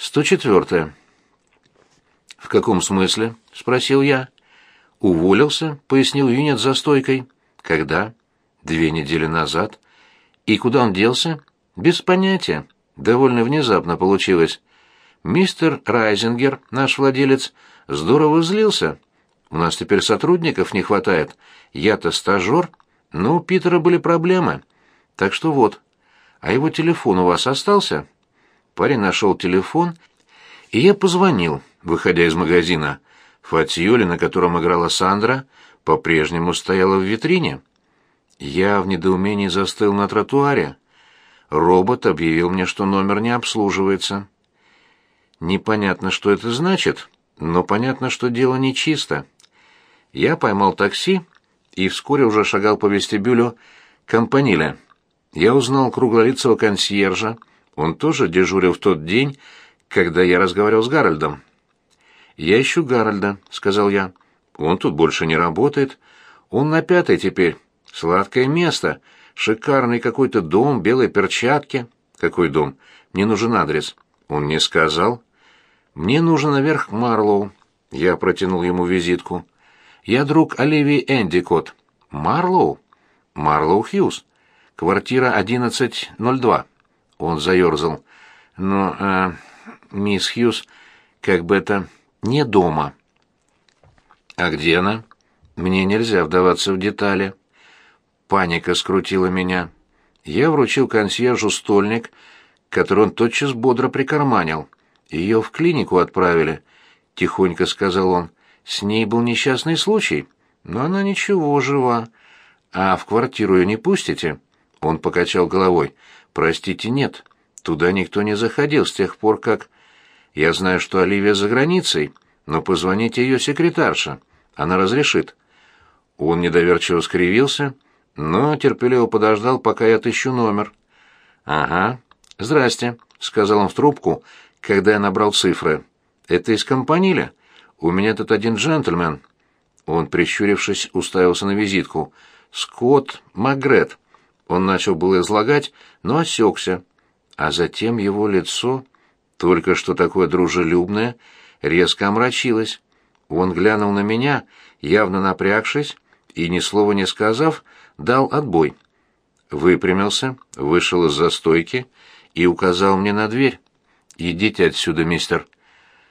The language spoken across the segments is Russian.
Сто четвертое. «В каком смысле?» — спросил я. «Уволился», — пояснил юнец за стойкой. «Когда?» «Две недели назад». «И куда он делся?» «Без понятия. Довольно внезапно получилось. Мистер Райзингер, наш владелец, здорово злился. У нас теперь сотрудников не хватает. Я-то стажер, но у Питера были проблемы. Так что вот. А его телефон у вас остался?» Парень нашел телефон, и я позвонил, выходя из магазина. Фатьоли, на котором играла Сандра, по-прежнему стояла в витрине. Я в недоумении застыл на тротуаре. Робот объявил мне, что номер не обслуживается. Непонятно, что это значит, но понятно, что дело нечисто. Я поймал такси и вскоре уже шагал по вестибюлю Компаниля. Я узнал круглолицего консьержа, он тоже дежурил в тот день, когда я разговаривал с Гарольдом. «Я ищу Гарольда», — сказал я. «Он тут больше не работает. Он на пятой теперь. Сладкое место. Шикарный какой-то дом, белые перчатки». «Какой дом? Мне нужен адрес». Он не сказал. «Мне нужен наверх Марлоу». Я протянул ему визитку. «Я друг Оливии Эндикот». «Марлоу?» «Марлоу Хьюз. Квартира 1102». Он заерзал. «Но, э, мисс Хьюз, как бы это не дома. А где она? Мне нельзя вдаваться в детали. Паника скрутила меня. Я вручил консьержу стольник, который он тотчас бодро прикарманил. Ее в клинику отправили, тихонько сказал он. С ней был несчастный случай, но она ничего, жива. А в квартиру ее не пустите? Он покачал головой. Простите, нет. Туда никто не заходил с тех пор, как я знаю, что Оливия за границей, но позвоните ее секретарше. Она разрешит». Он недоверчиво скривился, но терпеливо подождал, пока я отыщу номер. «Ага. Здрасте», — сказал он в трубку, когда я набрал цифры. «Это из компании? У меня тут один джентльмен». Он, прищурившись, уставился на визитку. «Скотт Магрет». Он начал было излагать, но осекся. А затем его лицо только что такое дружелюбное, резко омрачилось. Он глянул на меня, явно напрягшись, и, ни слова не сказав, дал отбой. Выпрямился, вышел из застойки и указал мне на дверь. «Идите отсюда, мистер».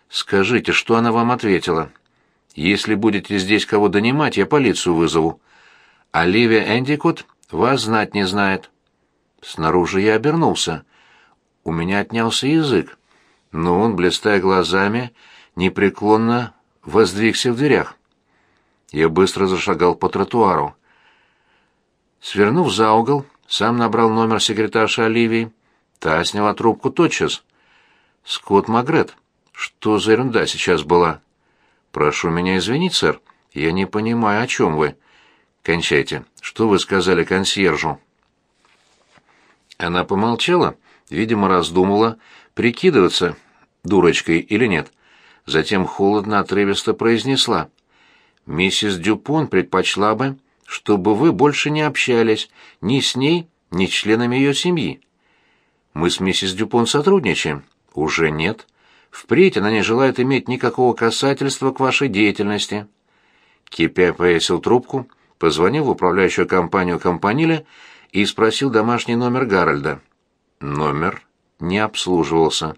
«Скажите, что она вам ответила?» «Если будете здесь кого донимать, я полицию вызову». «Оливия Эндикот вас знать не знает». Снаружи я обернулся. У меня отнялся язык но он, блистая глазами, непреклонно воздвигся в дверях. Я быстро зашагал по тротуару. Свернув за угол, сам набрал номер секретарши Оливии. Та сняла трубку тотчас. «Скотт Магрет, что за ерунда сейчас была?» «Прошу меня извинить, сэр. Я не понимаю, о чем вы». «Кончайте. Что вы сказали консьержу?» Она помолчала, видимо, раздумала, прикидываться, дурочкой или нет. Затем холодно отрывисто произнесла. «Миссис Дюпон предпочла бы, чтобы вы больше не общались ни с ней, ни с членами ее семьи. Мы с миссис Дюпон сотрудничаем. Уже нет. Впредь она не желает иметь никакого касательства к вашей деятельности». Кипя повесил трубку, позвонил в управляющую компанию Компаниля и спросил домашний номер Гарольда. Номер не обслуживался.